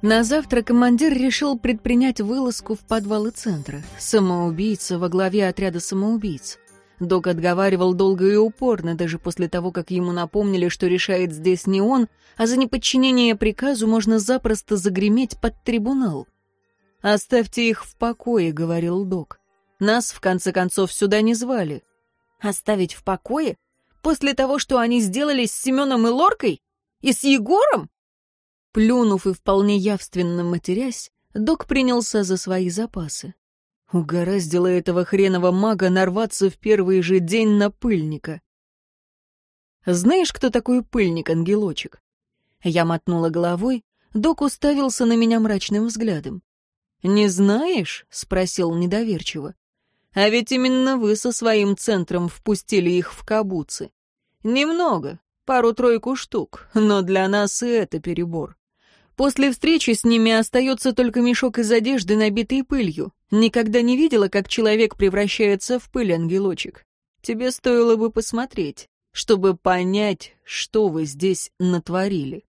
На завтра командир решил предпринять вылазку в подвалы центра. Самоубийца во главе отряда самоубийц. Док отговаривал долго и упорно, даже после того, как ему напомнили, что решает здесь не он, а за неподчинение приказу можно запросто загреметь под трибунал. «Оставьте их в покое», — говорил док. «Нас, в конце концов, сюда не звали». «Оставить в покое? После того, что они сделали с Семеном и Лоркой? И с Егором?» Плюнув и вполне явственно матерясь, док принялся за свои запасы. Угораздило этого хренового мага нарваться в первый же день на пыльника. «Знаешь, кто такой пыльник, ангелочек?» Я мотнула головой, док уставился на меня мрачным взглядом. «Не знаешь?» — спросил недоверчиво. «А ведь именно вы со своим центром впустили их в кабуцы. Немного, пару-тройку штук, но для нас и это перебор. После встречи с ними остается только мешок из одежды, набитый пылью. Никогда не видела, как человек превращается в пыль, ангелочек. Тебе стоило бы посмотреть, чтобы понять, что вы здесь натворили.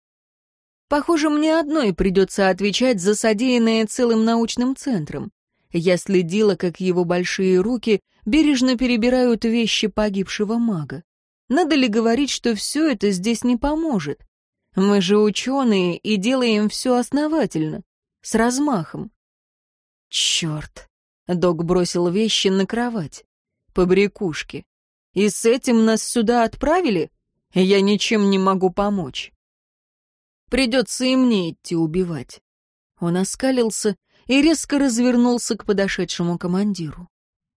Похоже, мне одной придется отвечать за содеянное целым научным центром. Я следила, как его большие руки бережно перебирают вещи погибшего мага. Надо ли говорить, что все это здесь не поможет? Мы же ученые и делаем все основательно, с размахом. Черт! Док бросил вещи на кровать. По брякушке. И с этим нас сюда отправили? Я ничем не могу помочь. Придется и мне идти убивать. Он оскалился и резко развернулся к подошедшему командиру.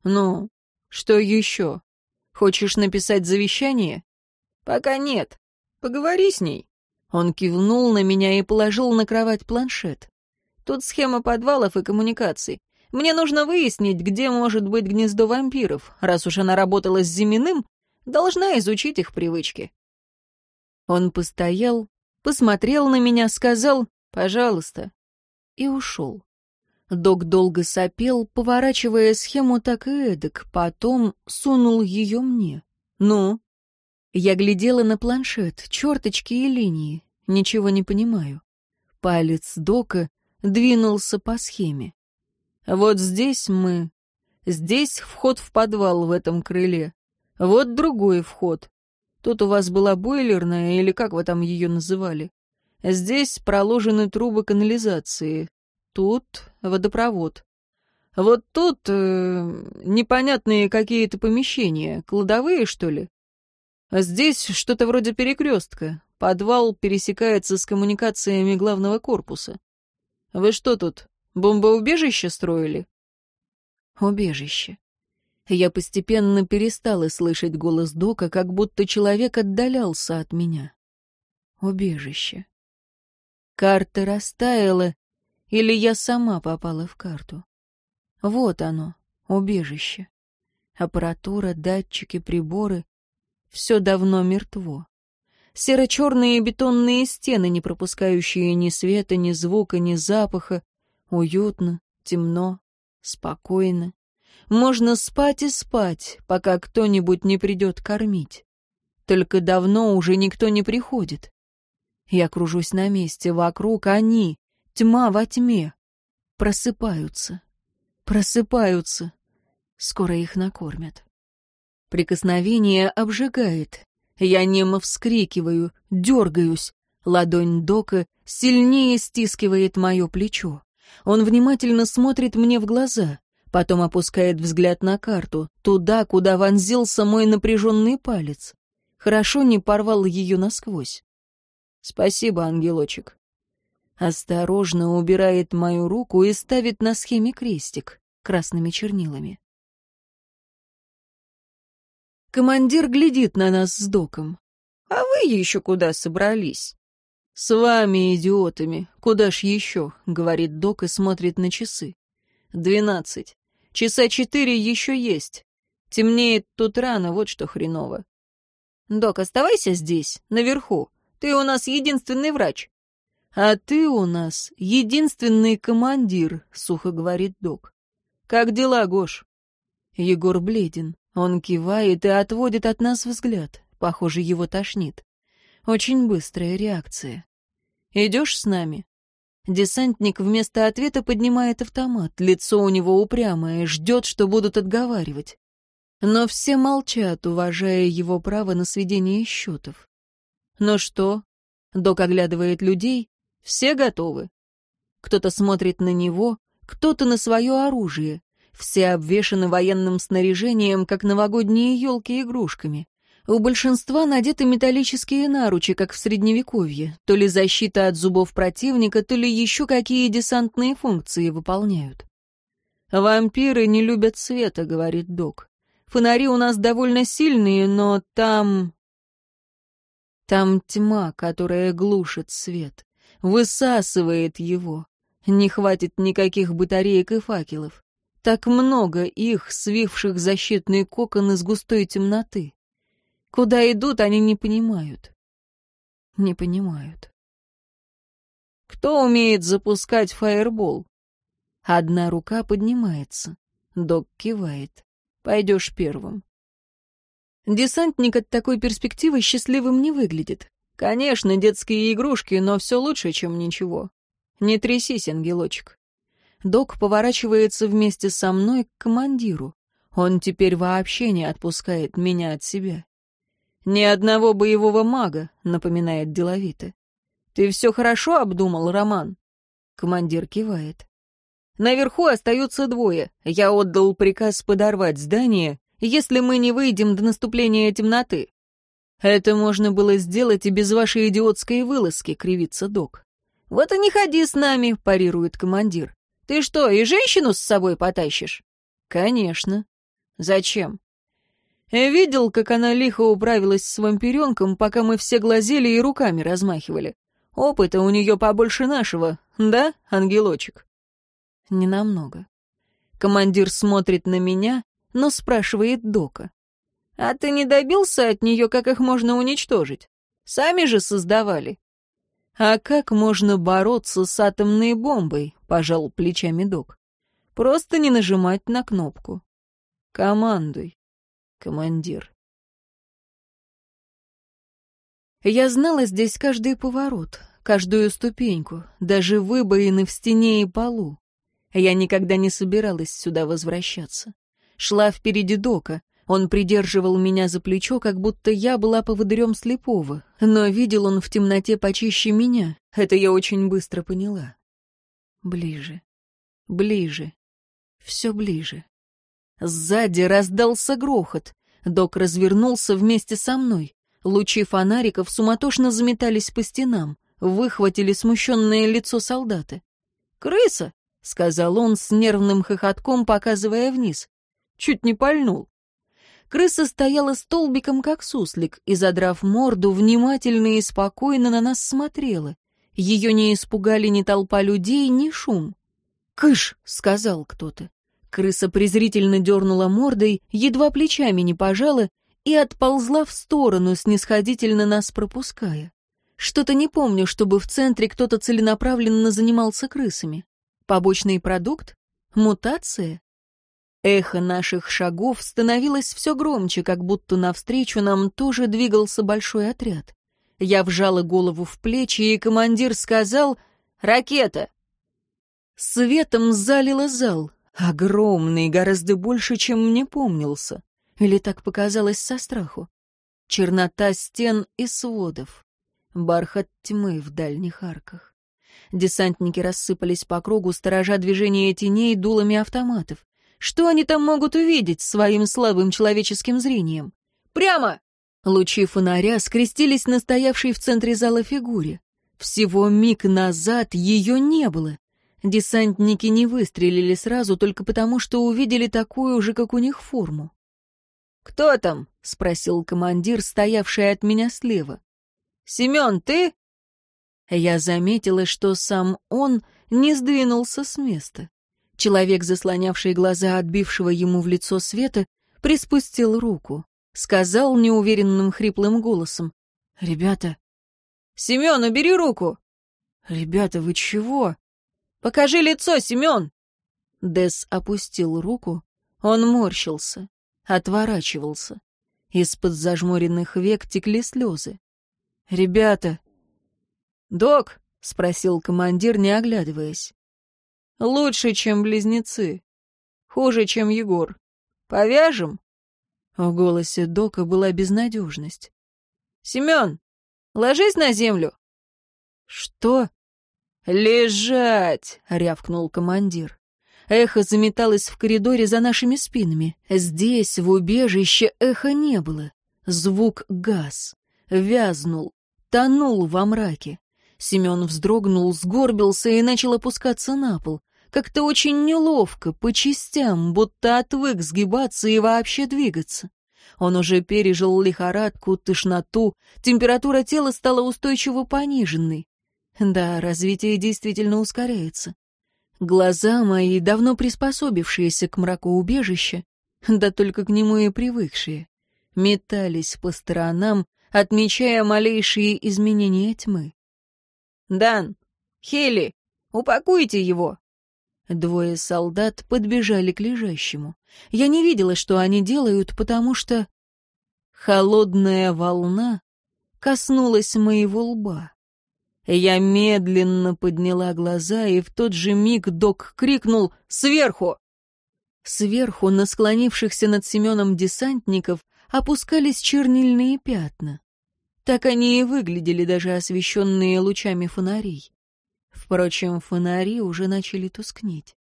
«Ну, что еще? Хочешь написать завещание?» «Пока нет. Поговори с ней. Он кивнул на меня и положил на кровать планшет. Тут схема подвалов и коммуникаций. Мне нужно выяснить, где может быть гнездо вампиров. Раз уж она работала с Зиминым, должна изучить их привычки. Он постоял, посмотрел на меня, сказал «пожалуйста» и ушел. Док долго сопел, поворачивая схему так и эдак, потом сунул ее мне. «Ну?» Я глядела на планшет, черточки и линии. Ничего не понимаю. Палец Дока двинулся по схеме. Вот здесь мы. Здесь вход в подвал в этом крыле. Вот другой вход. Тут у вас была бойлерная, или как вы там ее называли. Здесь проложены трубы канализации. Тут водопровод. Вот тут э, непонятные какие-то помещения, кладовые, что ли? Здесь что-то вроде перекрестка. Подвал пересекается с коммуникациями главного корпуса. Вы что тут, бомбоубежище строили? Убежище. Я постепенно перестала слышать голос Дока, как будто человек отдалялся от меня. Убежище. Карта растаяла, или я сама попала в карту. Вот оно, убежище. Аппаратура, датчики, приборы все давно мертво. Серо-черные бетонные стены, не пропускающие ни света, ни звука, ни запаха. Уютно, темно, спокойно. Можно спать и спать, пока кто-нибудь не придет кормить. Только давно уже никто не приходит. Я кружусь на месте, вокруг они, тьма во тьме. Просыпаются, просыпаются. Скоро их накормят. Прикосновение обжигает. Я немо вскрикиваю, дергаюсь. Ладонь Дока сильнее стискивает мое плечо. Он внимательно смотрит мне в глаза, потом опускает взгляд на карту, туда, куда вонзился мой напряженный палец. Хорошо не порвал ее насквозь. «Спасибо, ангелочек». Осторожно убирает мою руку и ставит на схеме крестик красными чернилами. Командир глядит на нас с доком. «А вы еще куда собрались?» «С вами, идиотами. Куда ж еще?» — говорит док и смотрит на часы. «Двенадцать. Часа четыре еще есть. Темнеет тут рано, вот что хреново». «Док, оставайся здесь, наверху. Ты у нас единственный врач». «А ты у нас единственный командир», — сухо говорит док. «Как дела, Гош?» Егор бледен. Он кивает и отводит от нас взгляд. Похоже, его тошнит. Очень быстрая реакция. «Идешь с нами?» Десантник вместо ответа поднимает автомат. Лицо у него упрямое, ждет, что будут отговаривать. Но все молчат, уважая его право на сведение счетов. «Ну что?» Док оглядывает людей. «Все готовы?» Кто-то смотрит на него, кто-то на свое оружие. Все обвешаны военным снаряжением, как новогодние елки игрушками. У большинства надеты металлические наручи, как в Средневековье. То ли защита от зубов противника, то ли еще какие десантные функции выполняют. «Вампиры не любят света», — говорит док. «Фонари у нас довольно сильные, но там...» Там тьма, которая глушит свет, высасывает его. Не хватит никаких батареек и факелов. Так много их, свивших защитный кокон из густой темноты. Куда идут, они не понимают. Не понимают. Кто умеет запускать фаербол? Одна рука поднимается. Док кивает. Пойдешь первым. Десантник от такой перспективы счастливым не выглядит. Конечно, детские игрушки, но все лучше, чем ничего. Не трясись, ангелочек. Док поворачивается вместе со мной к командиру. Он теперь вообще не отпускает меня от себя. «Ни одного боевого мага», — напоминает деловито. «Ты все хорошо обдумал, Роман?» Командир кивает. «Наверху остаются двое. Я отдал приказ подорвать здание, если мы не выйдем до наступления темноты». «Это можно было сделать и без вашей идиотской вылазки», — кривится док. «Вот и не ходи с нами», — парирует командир. Ты что, и женщину с собой потащишь? Конечно. Зачем? Я видел, как она лихо управилась с вампиренком, пока мы все глазели и руками размахивали. Опыта у нее побольше нашего, да, ангелочек? Не намного. Командир смотрит на меня, но спрашивает Дока. «А ты не добился от нее, как их можно уничтожить? Сами же создавали». «А как можно бороться с атомной бомбой?» — пожал плечами док. «Просто не нажимать на кнопку. Командуй, командир». Я знала здесь каждый поворот, каждую ступеньку, даже выбоины в стене и полу. Я никогда не собиралась сюда возвращаться. Шла впереди дока, он придерживал меня за плечо, как будто я была поводырем слепого, но видел он в темноте почище меня, это я очень быстро поняла. Ближе, ближе, все ближе. Сзади раздался грохот. Док развернулся вместе со мной. Лучи фонариков суматошно заметались по стенам, выхватили смущенное лицо солдата. «Крыса!» — сказал он с нервным хохотком, показывая вниз. Чуть не пальнул. Крыса стояла столбиком, как суслик, и, задрав морду, внимательно и спокойно на нас смотрела. Ее не испугали ни толпа людей, ни шум. «Кыш!» — сказал кто-то. Крыса презрительно дернула мордой, едва плечами не пожала и отползла в сторону, снисходительно нас пропуская. Что-то не помню, чтобы в центре кто-то целенаправленно занимался крысами. Побочный продукт? Мутация? Эхо наших шагов становилось все громче, как будто навстречу нам тоже двигался большой отряд. Я вжала голову в плечи, и командир сказал «Ракета!». Светом залило зал, огромный, гораздо больше, чем мне помнился. Или так показалось со страху. Чернота стен и сводов. Бархат тьмы в дальних арках. Десантники рассыпались по кругу, сторожа движение теней дулами автоматов. Что они там могут увидеть своим слабым человеческим зрением? Прямо! Лучи фонаря скрестились на стоявшей в центре зала фигуре. Всего миг назад ее не было. Десантники не выстрелили сразу только потому, что увидели такую же, как у них, форму. «Кто там?» — спросил командир, стоявший от меня слева. «Семен, ты?» Я заметила, что сам он не сдвинулся с места. Человек, заслонявший глаза отбившего ему в лицо света, приспустил руку. Сказал неуверенным хриплым голосом. «Ребята...» «Семен, убери руку!» «Ребята, вы чего?» «Покажи лицо, Семен!» Дес опустил руку. Он морщился, отворачивался. Из-под зажмуренных век текли слезы. «Ребята!» «Док?» — спросил командир, не оглядываясь. «Лучше, чем близнецы. Хуже, чем Егор. Повяжем?» В голосе Дока была безнадежность. «Семен, ложись на землю!» «Что?» «Лежать!» — рявкнул командир. Эхо заметалось в коридоре за нашими спинами. Здесь, в убежище, эха не было. Звук газ. Вязнул. Тонул во мраке. Семен вздрогнул, сгорбился и начал опускаться на пол. Как-то очень неловко, по частям, будто отвык сгибаться и вообще двигаться. Он уже пережил лихорадку, тошноту, температура тела стала устойчиво пониженной. Да, развитие действительно ускоряется. Глаза мои, давно приспособившиеся к мраку убежища, да только к нему и привыкшие, метались по сторонам, отмечая малейшие изменения тьмы. «Дан! Хели! Упакуйте его!» Двое солдат подбежали к лежащему. Я не видела, что они делают, потому что... Холодная волна коснулась моего лба. Я медленно подняла глаза, и в тот же миг док крикнул «Сверху!». Сверху, на склонившихся над Семеном десантников, опускались чернильные пятна. Так они и выглядели, даже освещенные лучами фонарей. Впрочем, фонари уже начали тускнеть.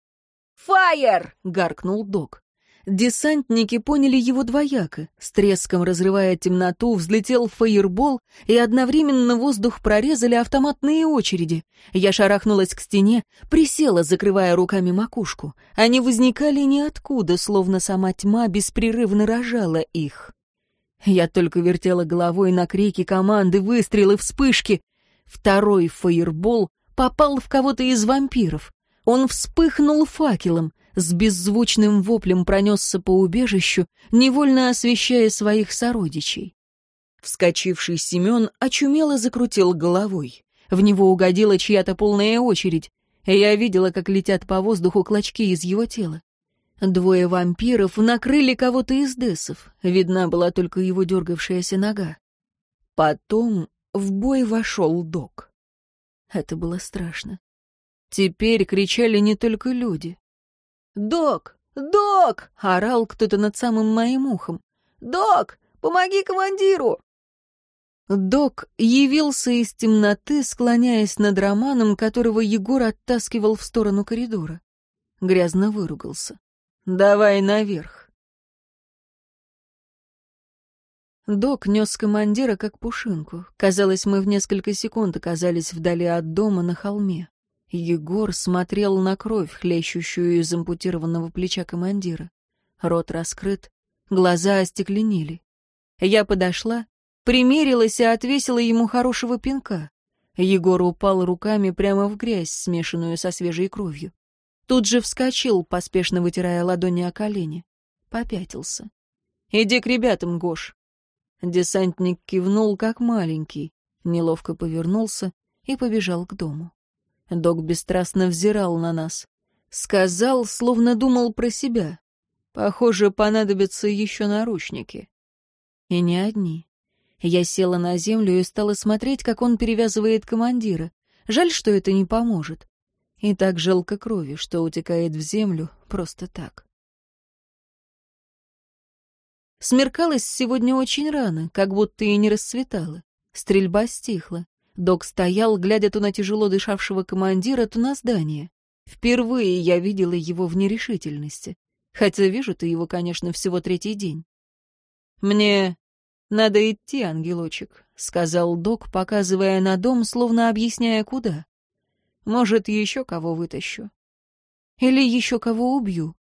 «Фаер!» — гаркнул док. Десантники поняли его двояко. С треском разрывая темноту, взлетел фаербол, и одновременно воздух прорезали автоматные очереди. Я шарахнулась к стене, присела, закрывая руками макушку. Они возникали ниоткуда, словно сама тьма беспрерывно рожала их. Я только вертела головой на крики команды, выстрелы, вспышки. Второй фаербол попал в кого-то из вампиров. Он вспыхнул факелом с беззвучным воплем пронесся по убежищу, невольно освещая своих сородичей. Вскочивший Семен очумело закрутил головой. В него угодила чья-то полная очередь. Я видела, как летят по воздуху клочки из его тела. Двое вампиров накрыли кого-то из десов. Видна была только его дергавшаяся нога. Потом в бой вошел док. Это было страшно. Теперь кричали не только люди. «Док! Док!» — орал кто-то над самым моим ухом. «Док! Помоги командиру!» Док явился из темноты, склоняясь над Романом, которого Егор оттаскивал в сторону коридора. Грязно выругался. «Давай наверх». Док нес командира как пушинку. Казалось, мы в несколько секунд оказались вдали от дома на холме. Егор смотрел на кровь, хлещущую из ампутированного плеча командира. Рот раскрыт, глаза остекленели. Я подошла, примерилась и отвесила ему хорошего пинка. Егор упал руками прямо в грязь, смешанную со свежей кровью. Тут же вскочил, поспешно вытирая ладони о колени. Попятился. «Иди к ребятам, Гош». Десантник кивнул, как маленький, неловко повернулся и побежал к дому. Док бесстрастно взирал на нас. Сказал, словно думал про себя. Похоже, понадобятся еще наручники. И не одни. Я села на землю и стала смотреть, как он перевязывает командира. Жаль, что это не поможет. И так жалко крови, что утекает в землю просто так. Смеркалось сегодня очень рано, как будто и не расцветало. Стрельба стихла. Док стоял, глядя то на тяжело дышавшего командира, то на здание. Впервые я видела его в нерешительности. Хотя вижу-то его, конечно, всего третий день. «Мне надо идти, ангелочек», — сказал док, показывая на дом, словно объясняя, куда. «Может, еще кого вытащу. Или еще кого убью».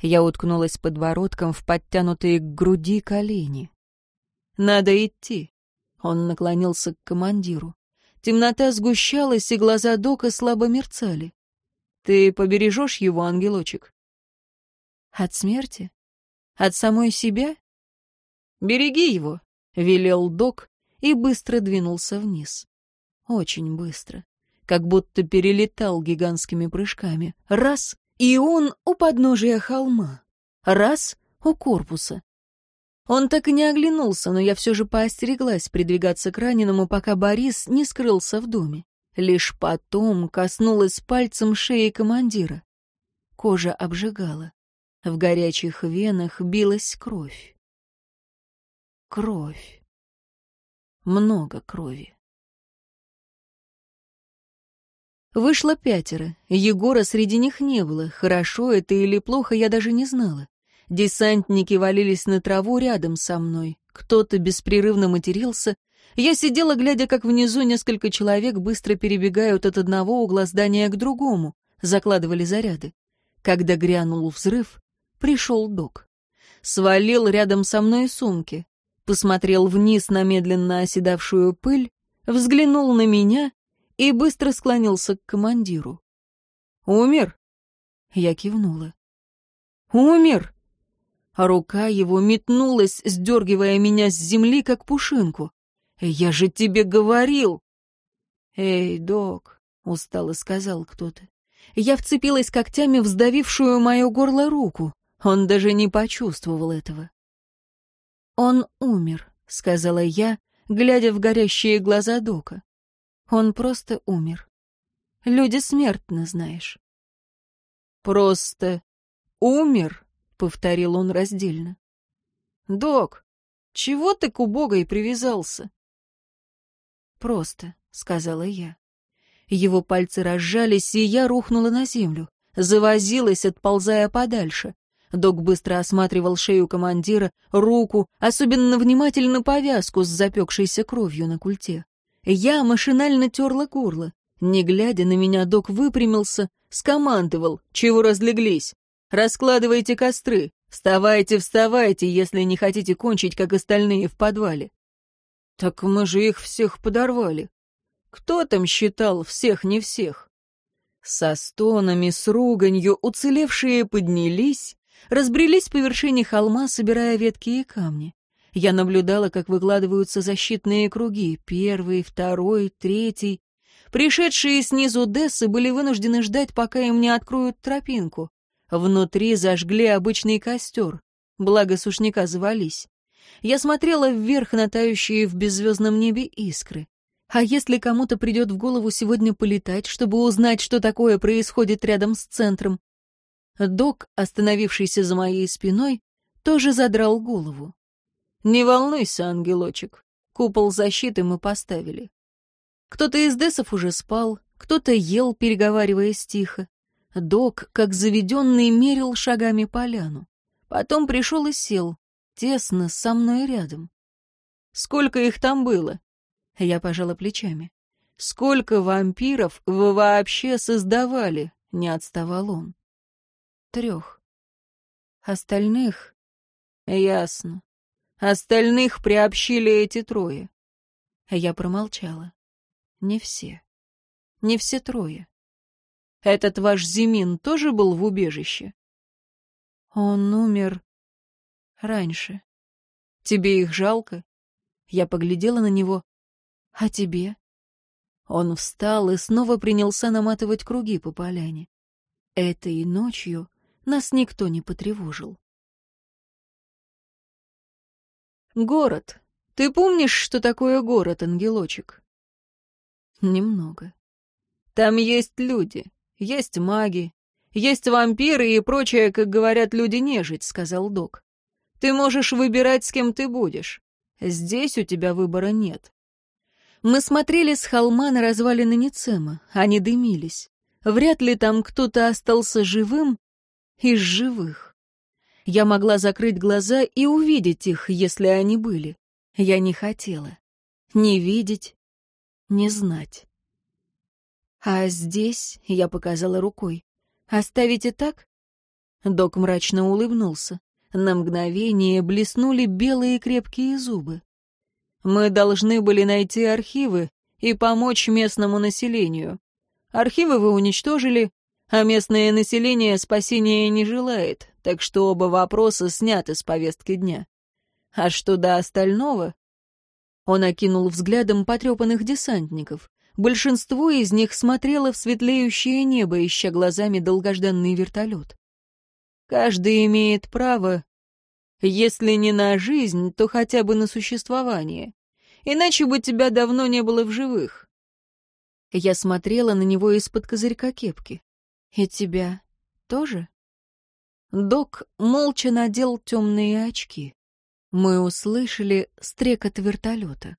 Я уткнулась подбородком в подтянутые к груди колени. «Надо идти», — он наклонился к командиру. Темнота сгущалась, и глаза Дока слабо мерцали. «Ты побережешь его, ангелочек?» «От смерти? От самой себя?» «Береги его», — велел Док и быстро двинулся вниз. Очень быстро, как будто перелетал гигантскими прыжками. Раз — и он у подножия холма. Раз — у корпуса. Он так и не оглянулся, но я все же поостереглась придвигаться к раненому, пока Борис не скрылся в доме. Лишь потом коснулась пальцем шеи командира. Кожа обжигала. В горячих венах билась кровь. Кровь. Много крови. Вышло пятеро. Егора среди них не было. Хорошо это или плохо, я даже не знала. Десантники валились на траву рядом со мной. Кто-то беспрерывно матерился, я сидела, глядя, как внизу несколько человек быстро перебегают от одного угла здания к другому, закладывали заряды. Когда грянул взрыв, пришел док. Свалил рядом со мной сумки, посмотрел вниз на медленно оседавшую пыль, взглянул на меня и быстро склонился к командиру. «Умер?» Я кивнула. «Умер!» Рука его метнулась, сдергивая меня с земли, как пушинку. «Я же тебе говорил!» «Эй, док», — устало сказал кто-то. Я вцепилась когтями в сдавившую мое горло руку. Он даже не почувствовал этого. «Он умер», — сказала я, глядя в горящие глаза Дока. «Он просто умер. Люди смертны, знаешь». «Просто умер?» — повторил он раздельно. «Док, чего ты к убогой привязался?» «Просто», — сказала я. Его пальцы разжались, и я рухнула на землю. Завозилась, отползая подальше. Док быстро осматривал шею командира, руку, особенно внимательно повязку с запекшейся кровью на культе. Я машинально терла горло. Не глядя на меня, док выпрямился, скомандовал, чего разлеглись. «Раскладывайте костры, вставайте, вставайте, если не хотите кончить, как остальные в подвале». «Так мы же их всех подорвали. Кто там считал всех не всех?» Со стонами, с руганью уцелевшие поднялись, разбрелись по вершине холма, собирая ветки и камни. Я наблюдала, как выкладываются защитные круги, первый, второй, третий. Пришедшие снизу Дессы были вынуждены ждать, пока им не откроют тропинку. Внутри зажгли обычный костер, благо сушняка завались. Я смотрела вверх на тающие в беззвездном небе искры. А если кому-то придет в голову сегодня полетать, чтобы узнать, что такое происходит рядом с центром? Док, остановившийся за моей спиной, тоже задрал голову. «Не волнуйся, ангелочек, купол защиты мы поставили». Кто-то из десов уже спал, кто-то ел, переговариваясь тихо. Док, как заведенный, мерил шагами поляну. Потом пришел и сел, тесно, со мной рядом. Сколько их там было? Я пожала плечами. Сколько вампиров вы вообще создавали? Не отставал он. Трех. Остальных... Ясно. Остальных приобщили эти трое. Я промолчала. Не все. Не все трое. Этот ваш Зимин тоже был в убежище? Он умер раньше. Тебе их жалко? Я поглядела на него. А тебе? Он встал и снова принялся наматывать круги по поляне. Этой ночью нас никто не потревожил. Город. Ты помнишь, что такое город, ангелочек? Немного. Там есть люди, есть маги, есть вампиры и прочее, как говорят люди, нежить, сказал док. Ты можешь выбирать, с кем ты будешь. Здесь у тебя выбора нет. Мы смотрели с холма на развалины Ницема. Они дымились. Вряд ли там кто-то остался живым из живых. Я могла закрыть глаза и увидеть их, если они были. Я не хотела. Не видеть, не знать. А здесь, я показала рукой, оставите так? Док мрачно улыбнулся. На мгновение блеснули белые крепкие зубы. Мы должны были найти архивы и помочь местному населению. Архивы вы уничтожили, а местное население спасения не желает, так что оба вопроса сняты с повестки дня. А что до остального? Он окинул взглядом потрепанных десантников. Большинство из них смотрело в светлеющее небо, ища глазами долгожданный вертолет. Каждый имеет право Если не на жизнь, то хотя бы на существование. Иначе бы тебя давно не было в живых. Я смотрела на него из-под козырька кепки. И тебя тоже? Док молча надел темные очки. Мы услышали стрекот вертолета.